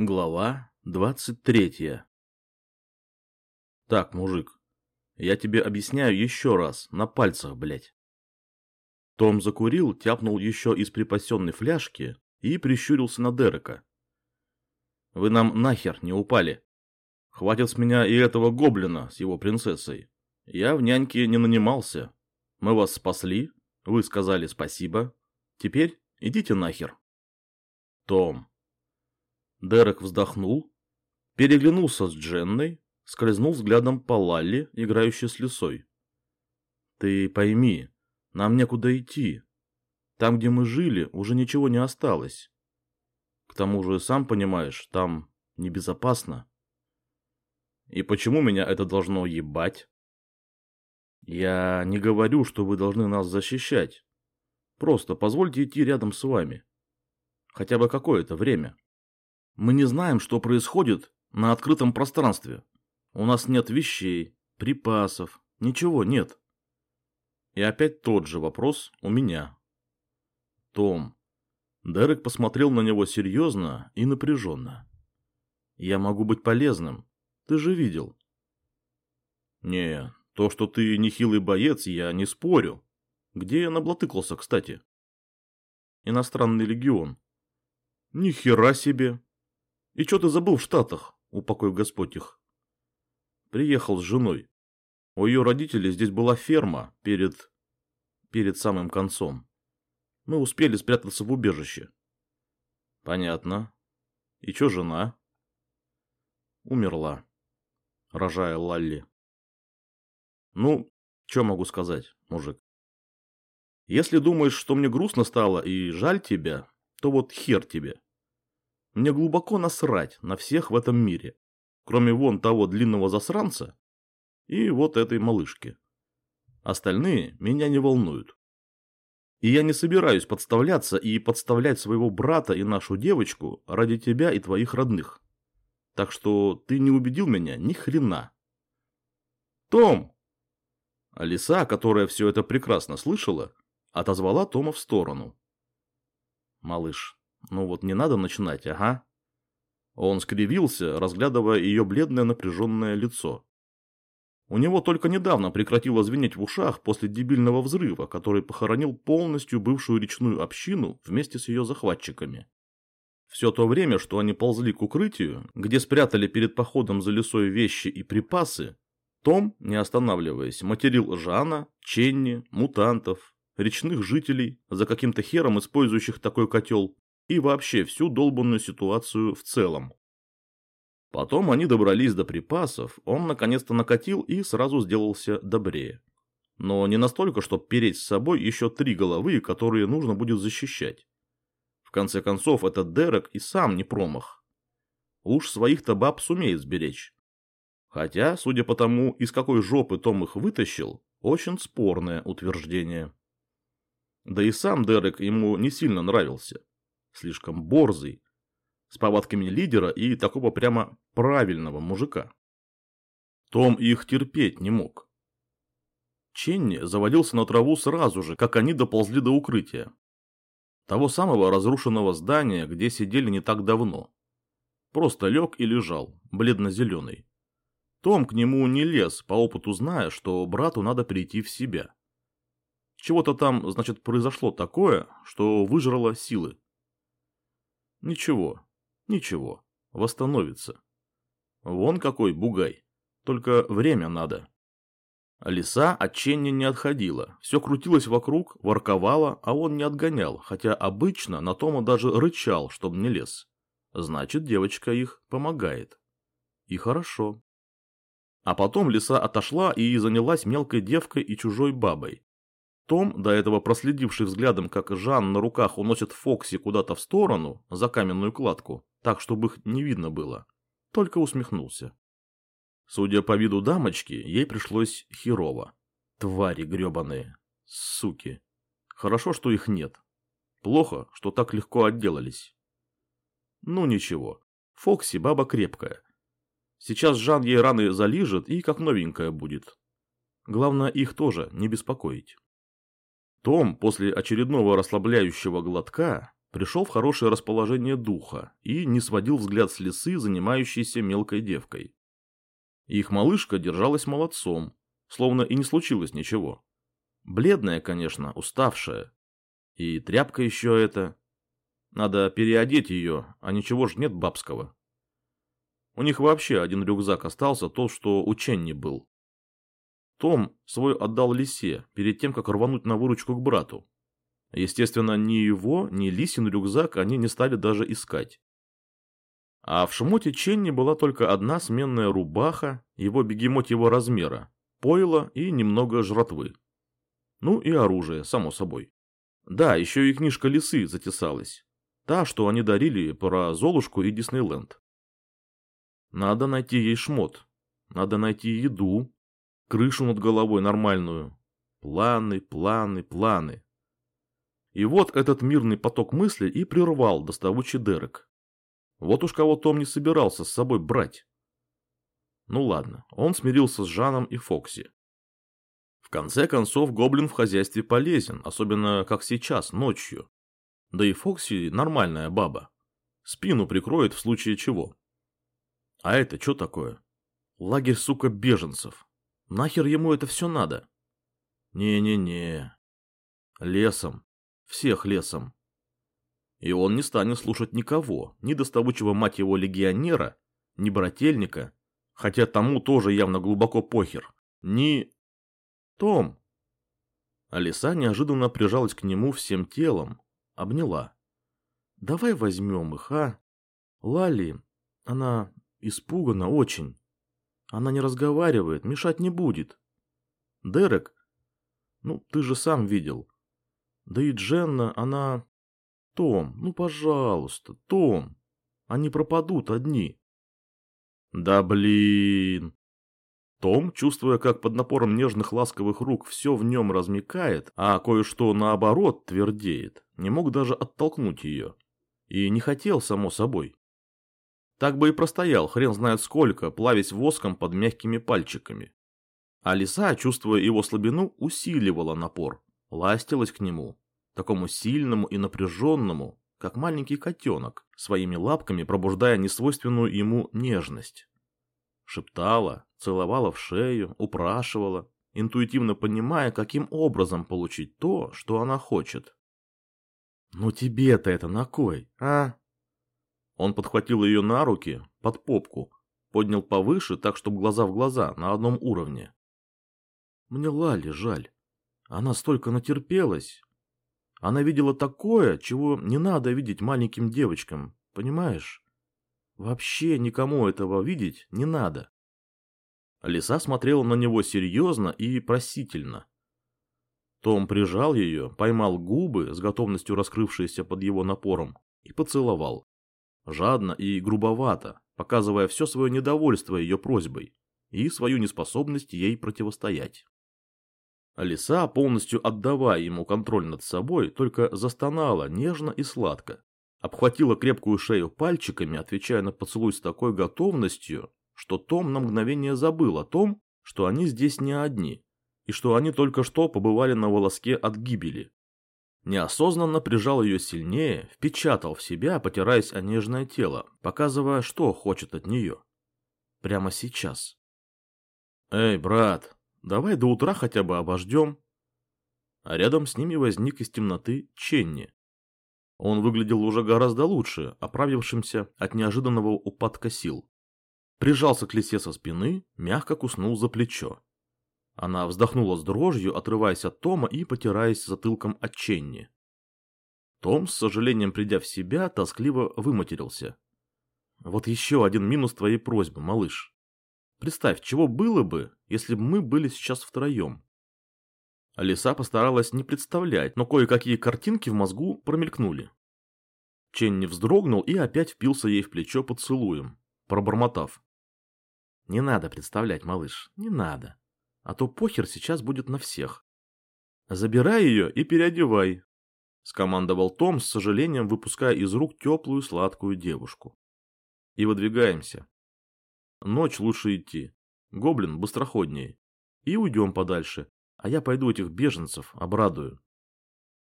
Глава двадцать третья Так, мужик, я тебе объясняю еще раз, на пальцах, блядь. Том закурил, тяпнул еще из припасенной фляжки и прищурился на Дерека. Вы нам нахер не упали. Хватит с меня и этого гоблина с его принцессой. Я в няньке не нанимался. Мы вас спасли, вы сказали спасибо. Теперь идите нахер. Том, Дерек вздохнул, переглянулся с Дженной, скользнул взглядом по Лалли, играющей с лисой. «Ты пойми, нам некуда идти. Там, где мы жили, уже ничего не осталось. К тому же, сам понимаешь, там небезопасно». «И почему меня это должно ебать?» «Я не говорю, что вы должны нас защищать. Просто позвольте идти рядом с вами. Хотя бы какое-то время». Мы не знаем, что происходит на открытом пространстве. У нас нет вещей, припасов, ничего нет. И опять тот же вопрос у меня. Том. Дерек посмотрел на него серьезно и напряженно. Я могу быть полезным. Ты же видел. Не, то, что ты нехилый боец, я не спорю. Где я наблатыкался, кстати? Иностранный легион. Ни хера себе. И что ты забыл в Штатах, упокой Господь их? Приехал с женой. У ее родителей здесь была ферма перед... перед самым концом. Мы успели спрятаться в убежище. Понятно. И что жена? Умерла, рожая Лалли. Ну, что могу сказать, мужик? Если думаешь, что мне грустно стало и жаль тебя, то вот хер тебе. Мне глубоко насрать на всех в этом мире, кроме вон того длинного засранца и вот этой малышки. Остальные меня не волнуют. И я не собираюсь подставляться и подставлять своего брата и нашу девочку ради тебя и твоих родных. Так что ты не убедил меня ни хрена. Том! Алиса, которая все это прекрасно слышала, отозвала Тома в сторону. Малыш, ну вот не надо начинать, ага. Он скривился, разглядывая ее бледное напряженное лицо. У него только недавно прекратило звенеть в ушах после дебильного взрыва, который похоронил полностью бывшую речную общину вместе с ее захватчиками. Все то время, что они ползли к укрытию, где спрятали перед походом за лесой вещи и припасы, том, не останавливаясь, материл Жана, Ченни, мутантов, речных жителей, за каким-то хером использующих такой котел, и вообще всю долбанную ситуацию в целом. Потом они добрались до припасов, он наконец-то накатил и сразу сделался добрее. Но не настолько, чтобы переть с собой еще три головы, которые нужно будет защищать. В конце концов, этот Дерек и сам не промах. Уж своих-то баб сумеет сберечь. Хотя, судя по тому, из какой жопы Том их вытащил, очень спорное утверждение. Да и сам Дерек ему не сильно нравился слишком борзый, с повадками лидера и такого прямо правильного мужика. Том их терпеть не мог. Ченни завалился на траву сразу же, как они доползли до укрытия. Того самого разрушенного здания, где сидели не так давно. Просто лег и лежал, бледно-зеленый. Том к нему не лез, по опыту зная, что брату надо прийти в себя. Чего-то там, значит, произошло такое, что выжрало силы. Ничего, ничего, восстановится. Вон какой бугай, только время надо. Лиса от не отходила, все крутилось вокруг, ворковала, а он не отгонял, хотя обычно на Тома даже рычал, чтобы не лез. Значит, девочка их помогает. И хорошо. А потом лиса отошла и занялась мелкой девкой и чужой бабой. Том, до этого проследивший взглядом, как Жан на руках уносит Фокси куда-то в сторону, за каменную кладку, так, чтобы их не видно было, только усмехнулся. Судя по виду дамочки, ей пришлось херово. Твари гребаные. Суки. Хорошо, что их нет. Плохо, что так легко отделались. Ну ничего. Фокси баба крепкая. Сейчас Жан ей раны залижет и как новенькая будет. Главное их тоже не беспокоить. Том после очередного расслабляющего глотка пришел в хорошее расположение духа и не сводил взгляд с лисы, занимающейся мелкой девкой. Их малышка держалась молодцом, словно и не случилось ничего. Бледная, конечно, уставшая. И тряпка еще эта. Надо переодеть ее, а ничего ж нет бабского. У них вообще один рюкзак остался, тот, что у Ченни был. Том свой отдал лисе, перед тем, как рвануть на выручку к брату. Естественно, ни его, ни Лисин рюкзак они не стали даже искать. А в шмоте Ченни была только одна сменная рубаха, его бегемотьего размера, пойло и немного жратвы. Ну и оружие, само собой. Да, еще и книжка Лисы затесалась. Та, что они дарили про Золушку и Диснейленд. Надо найти ей шмот. Надо найти еду. Крышу над головой нормальную. Планы, планы, планы. И вот этот мирный поток мыслей и прервал доставучий Дерек. Вот уж кого Том не собирался с собой брать. Ну ладно, он смирился с Жаном и Фокси. В конце концов, гоблин в хозяйстве полезен, особенно как сейчас, ночью. Да и Фокси нормальная баба. Спину прикроет в случае чего. А это что такое? Лагерь, сука, беженцев. Нахер ему это все надо? Не-не-не. Лесом. Всех лесом. И он не станет слушать никого, ни доставучего мать его легионера, ни брательника, хотя тому тоже явно глубоко похер, ни... Том! Алиса неожиданно прижалась к нему всем телом, обняла. Давай возьмем их, а? Лали, она испугана очень. Она не разговаривает, мешать не будет. Дерек, ну, ты же сам видел. Да и Дженна, она... Том, ну, пожалуйста, Том. Они пропадут одни. Да блин. Том, чувствуя, как под напором нежных ласковых рук все в нем размекает, а кое-что наоборот твердеет, не мог даже оттолкнуть ее. И не хотел, само собой. Так бы и простоял, хрен знает сколько, плавясь воском под мягкими пальчиками. А лиса, чувствуя его слабину, усиливала напор, ластилась к нему, такому сильному и напряженному, как маленький котенок, своими лапками пробуждая несвойственную ему нежность. Шептала, целовала в шею, упрашивала, интуитивно понимая, каким образом получить то, что она хочет. «Ну тебе-то это на кой, а?» Он подхватил ее на руки, под попку, поднял повыше, так, чтобы глаза в глаза, на одном уровне. Мне Лали жаль. Она столько натерпелась. Она видела такое, чего не надо видеть маленьким девочкам, понимаешь? Вообще никому этого видеть не надо. Лиса смотрела на него серьезно и просительно. Том прижал ее, поймал губы, с готовностью раскрывшиеся под его напором, и поцеловал жадно и грубовато, показывая все свое недовольство ее просьбой и свою неспособность ей противостоять. Лиса, полностью отдавая ему контроль над собой, только застонала нежно и сладко, обхватила крепкую шею пальчиками, отвечая на поцелуй с такой готовностью, что Том на мгновение забыл о том, что они здесь не одни, и что они только что побывали на волоске от гибели. Неосознанно прижал ее сильнее, впечатал в себя, потираясь о нежное тело, показывая, что хочет от нее. Прямо сейчас. «Эй, брат, давай до утра хотя бы обождем». А рядом с ними возник из темноты Ченни. Он выглядел уже гораздо лучше, оправившимся от неожиданного упадка сил. Прижался к лисе со спины, мягко куснул за плечо. Она вздохнула с дрожью, отрываясь от Тома и потираясь затылком от Ченни. Том, с сожалением придя в себя, тоскливо выматерился. «Вот еще один минус твоей просьбы, малыш. Представь, чего было бы, если бы мы были сейчас втроем?» Алиса постаралась не представлять, но кое-какие картинки в мозгу промелькнули. Ченни вздрогнул и опять впился ей в плечо поцелуем, пробормотав. «Не надо представлять, малыш, не надо а то похер сейчас будет на всех. Забирай ее и переодевай, скомандовал Том, с сожалением выпуская из рук теплую сладкую девушку. И выдвигаемся. Ночь лучше идти. Гоблин быстроходнее. И уйдем подальше, а я пойду этих беженцев обрадую.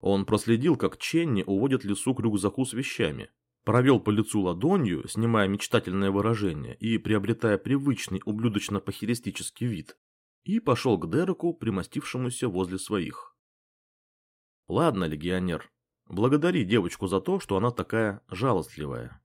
Он проследил, как Ченни уводит лису к рюкзаку с вещами, провел по лицу ладонью, снимая мечтательное выражение и приобретая привычный ублюдочно-похеристический вид, и пошел к Дереку, примостившемуся возле своих. «Ладно, легионер, благодари девочку за то, что она такая жалостливая».